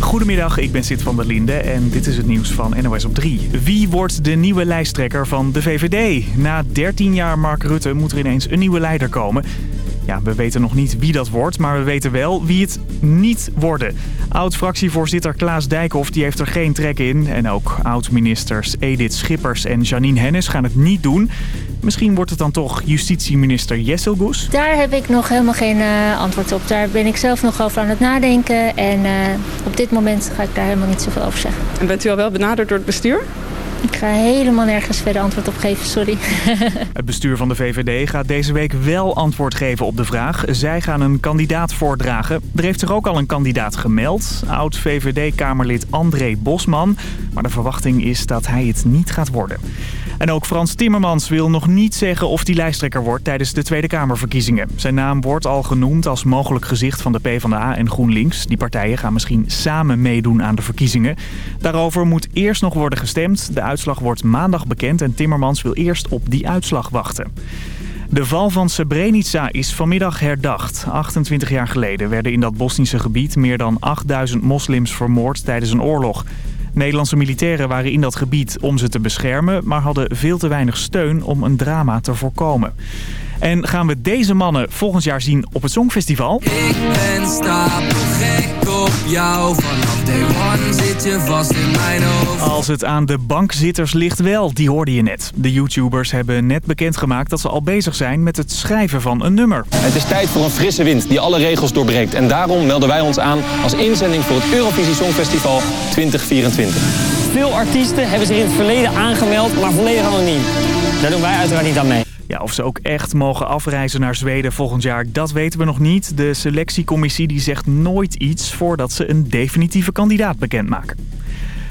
Goedemiddag, ik ben Sid van der Linde en dit is het nieuws van NOS op 3. Wie wordt de nieuwe lijsttrekker van de VVD? Na 13 jaar Mark Rutte moet er ineens een nieuwe leider komen. Ja, we weten nog niet wie dat wordt, maar we weten wel wie het niet worden. Oud-fractievoorzitter Klaas Dijkhoff die heeft er geen trek in. En ook oud-ministers Edith Schippers en Janine Hennis gaan het niet doen. Misschien wordt het dan toch justitieminister Jesselgoes? Daar heb ik nog helemaal geen uh, antwoord op. Daar ben ik zelf nog over aan het nadenken. En uh, op dit moment ga ik daar helemaal niet zoveel over zeggen. En bent u al wel benaderd door het bestuur? Ik ga helemaal nergens verder antwoord op geven, sorry. Het bestuur van de VVD gaat deze week wel antwoord geven op de vraag. Zij gaan een kandidaat voordragen. Er heeft zich ook al een kandidaat gemeld. Oud-VVD-kamerlid André Bosman. Maar de verwachting is dat hij het niet gaat worden. En ook Frans Timmermans wil nog niet zeggen of hij lijsttrekker wordt tijdens de Tweede Kamerverkiezingen. Zijn naam wordt al genoemd als mogelijk gezicht van de PvdA en GroenLinks. Die partijen gaan misschien samen meedoen aan de verkiezingen. Daarover moet eerst nog worden gestemd. De uitslag wordt maandag bekend en Timmermans wil eerst op die uitslag wachten. De val van Srebrenica is vanmiddag herdacht. 28 jaar geleden werden in dat Bosnische gebied meer dan 8000 moslims vermoord tijdens een oorlog. Nederlandse militairen waren in dat gebied om ze te beschermen... maar hadden veel te weinig steun om een drama te voorkomen. En gaan we deze mannen volgend jaar zien op het Songfestival? Ik ben stapelgek op jou, vanaf day one zit je vast in mijn hoofd. Als het aan de bankzitters ligt wel, die hoorde je net. De YouTubers hebben net bekendgemaakt dat ze al bezig zijn met het schrijven van een nummer. Het is tijd voor een frisse wind die alle regels doorbreekt. En daarom melden wij ons aan als inzending voor het Eurovisie Songfestival 2024. Veel artiesten hebben zich in het verleden aangemeld, maar volledig anoniem. Daar doen wij uiteraard niet aan mee. Ja, of ze ook echt mogen afreizen naar Zweden volgend jaar, dat weten we nog niet. De selectiecommissie die zegt nooit iets voordat ze een definitieve kandidaat bekendmaken.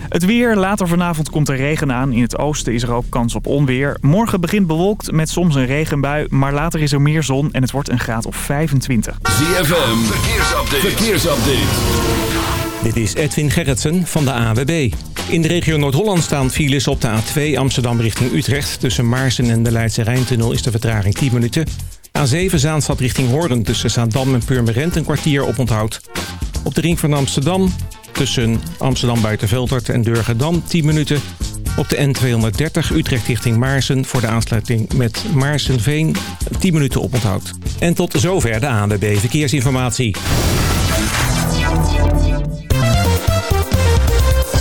Het weer. Later vanavond komt er regen aan. In het oosten is er ook kans op onweer. Morgen begint bewolkt met soms een regenbui. Maar later is er meer zon en het wordt een graad of 25. ZFM. Verkeersupdate. Verkeersupdate. Dit is Edwin Gerritsen van de AWB. In de regio Noord-Holland staan files op de A2 Amsterdam richting Utrecht. Tussen Maarsen en de Leidse Rijntunnel is de vertraging 10 minuten. A7 Zaanstad richting Hoorn tussen Zaandam en Purmerend een kwartier op onthoud. Op de ring van Amsterdam tussen Amsterdam Buitenveldert en Durgedam 10 minuten. Op de N230 Utrecht richting Maarsen voor de aansluiting met Maarsenveen 10 minuten op onthoud. En tot zover de ANWB Verkeersinformatie.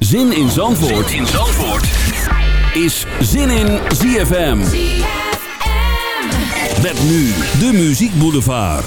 Zin in Zandvoort, zin in Zandvoort. is Zin in ZFM. Met nu de Muziek Boulevard.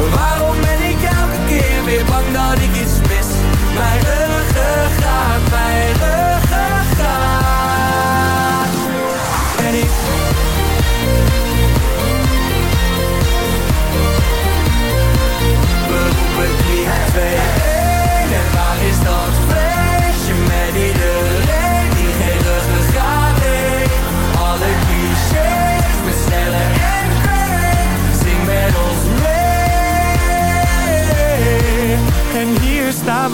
Waarom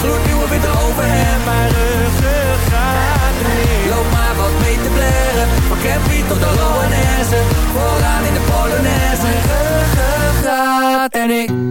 gloednieuwe witte overhemd. Mijn ruggengraat remix Loop maar wat mee te blaren. Van Campy tot de Loanesse. Vooraan in de Polonaise. ruggengraat en ik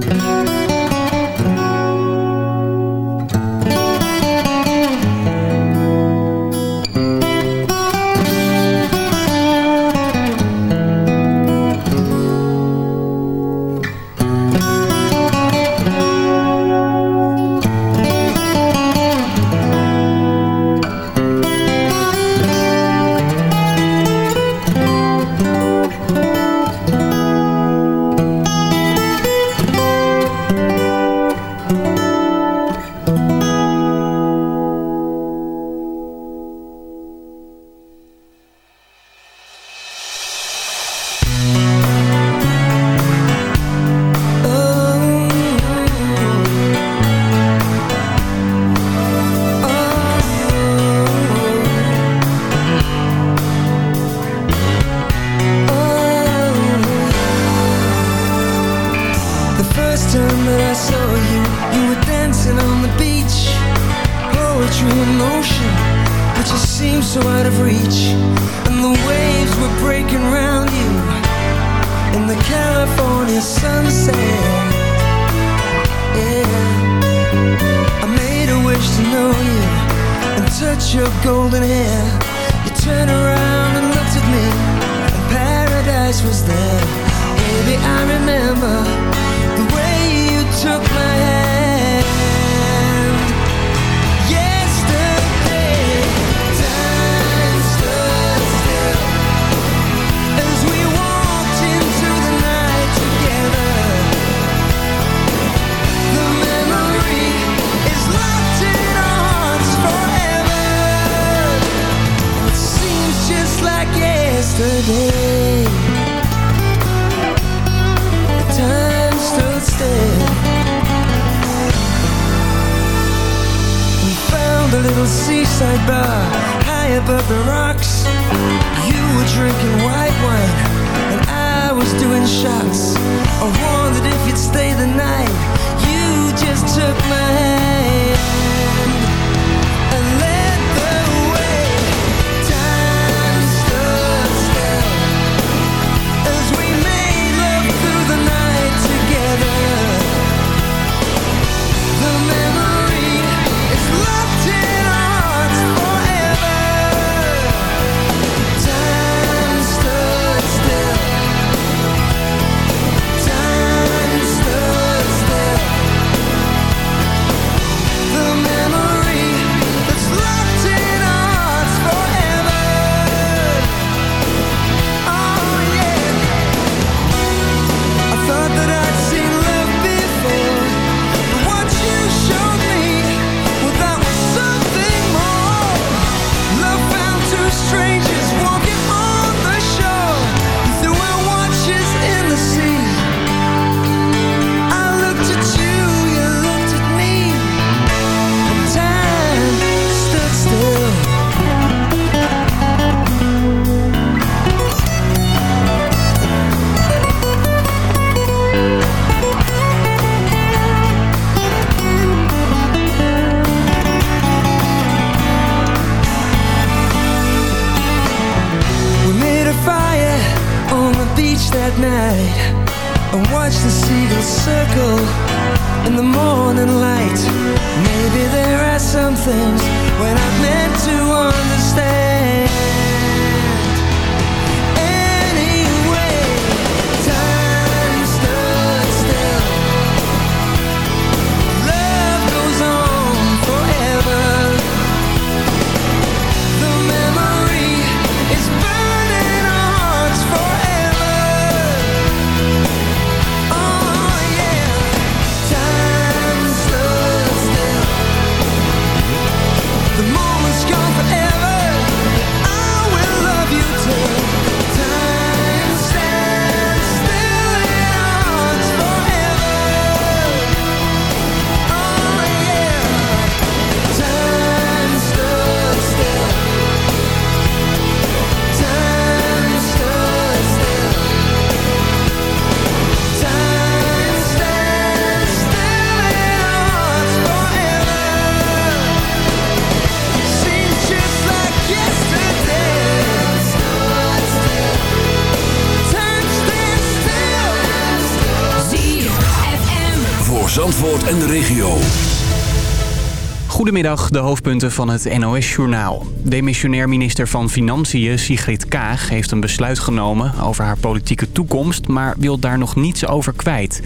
Goedemiddag, de hoofdpunten van het NOS-journaal. Demissionair minister van Financiën Sigrid Kaag heeft een besluit genomen over haar politieke toekomst... maar wil daar nog niets over kwijt.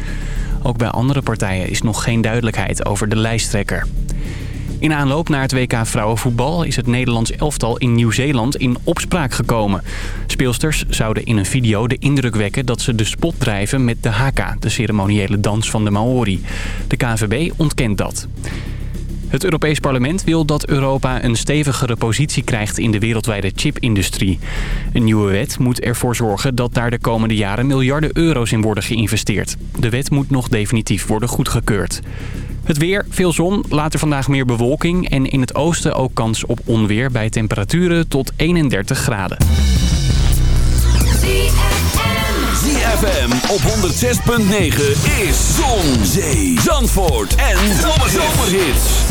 Ook bij andere partijen is nog geen duidelijkheid over de lijsttrekker. In aanloop naar het WK vrouwenvoetbal is het Nederlands elftal in Nieuw-Zeeland in opspraak gekomen. Speelsters zouden in een video de indruk wekken dat ze de spot drijven met de haka, de ceremoniële dans van de Maori. De KNVB ontkent dat. Het Europees Parlement wil dat Europa een stevigere positie krijgt in de wereldwijde chipindustrie. Een nieuwe wet moet ervoor zorgen dat daar de komende jaren miljarden euro's in worden geïnvesteerd. De wet moet nog definitief worden goedgekeurd. Het weer, veel zon, later vandaag meer bewolking en in het oosten ook kans op onweer bij temperaturen tot 31 graden. ZFM op 106.9 is Zon, Zee, Zandvoort en Zomerhits.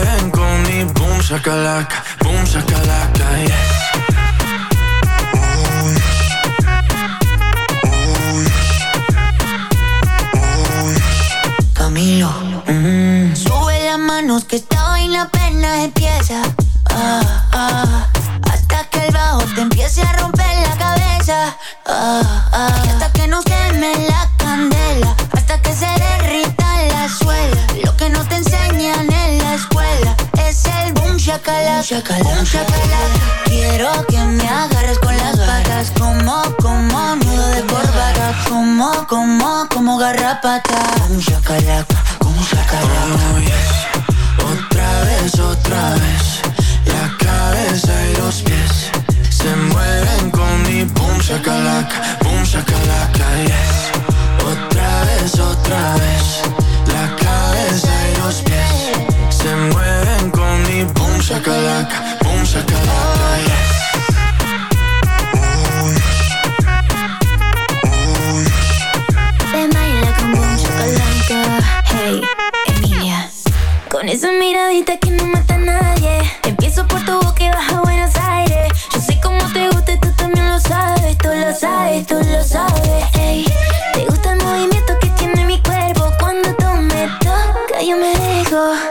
mi boom shakalaka Boom shakalaka, yes Camilo. Sube las manos que esta vaina apenas empieza. Ah, ah, hasta que el bajo te empiece a romper la cabeza. Ah, ah, hasta que no queme la shakalaka. Quiero que me agarres con las patas. Como, como nudo de corbata. Como, como, como garrapata. Boom shakalaka. Boom shakalaka. Otra vez, otra vez La cabeza y los pies Se mueven con mi boom shakalaka Boom shakalaka, yes shakalaka Boom shakalaka, yes con. Hey, Emilia. Con esa miradita que no mata a nadie. Empiezo por tu boca y baja Buenos Aires. Yo sé cómo te gusta y tú también lo sabes. Tú lo sabes, tú lo sabes. Ey, te gusta el movimiento que tiene mi cuerpo. Cuando tú me tocas, yo me dejo.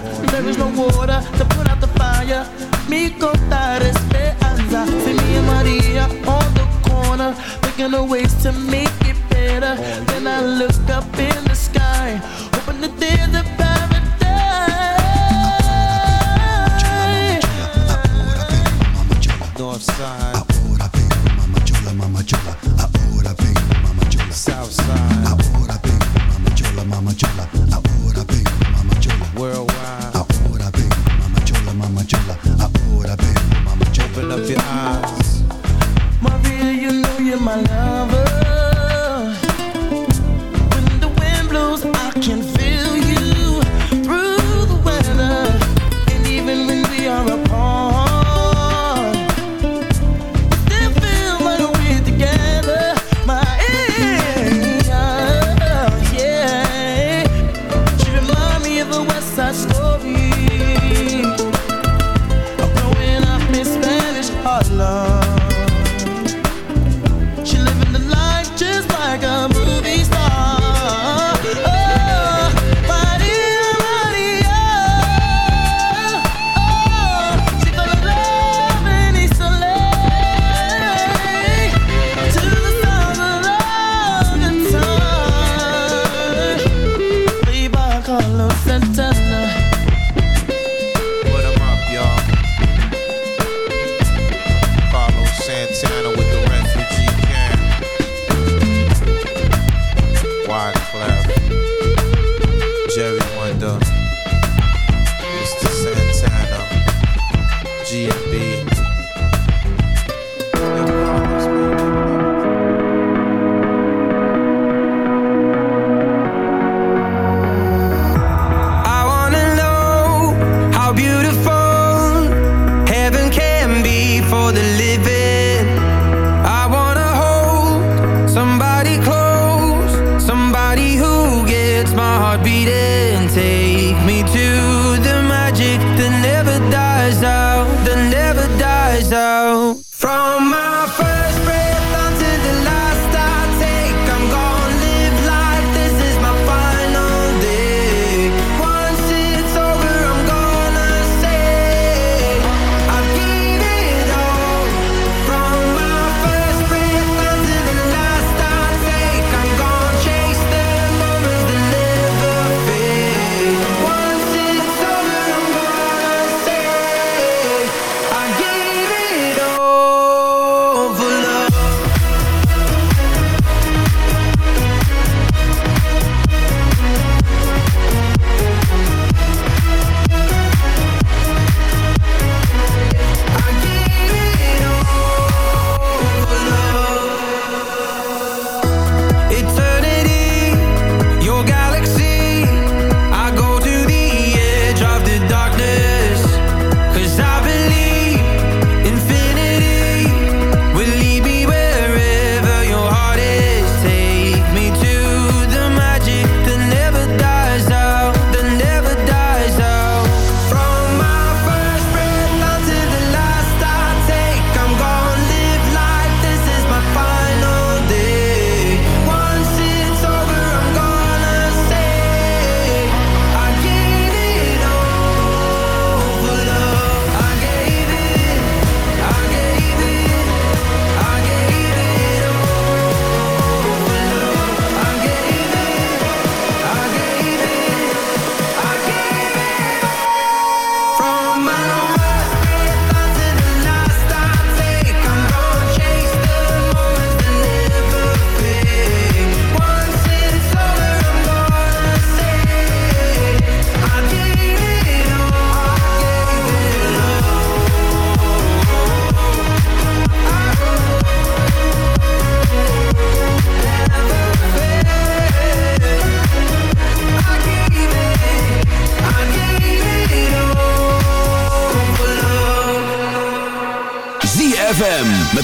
nada. There is no water to put out the fire. Me contar esperanza. See me and Maria on the corner, making a ways to me.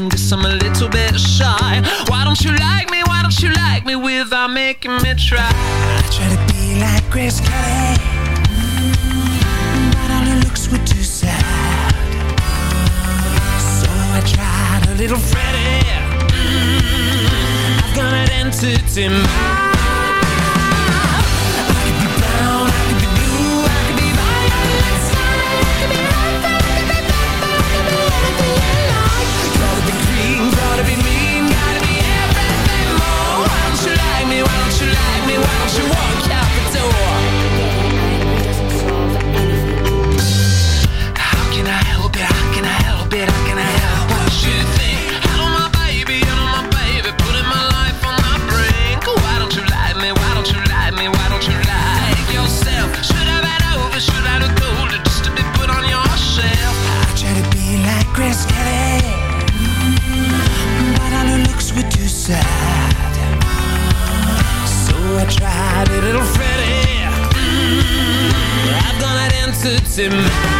and guess I'm a little bit shy. Why don't you like me? Why don't you like me without making me try? I try to be like Chris Kelly, mm but all her looks were too sad. So I tried a little Freddie. Mm. I've got an entity mind. in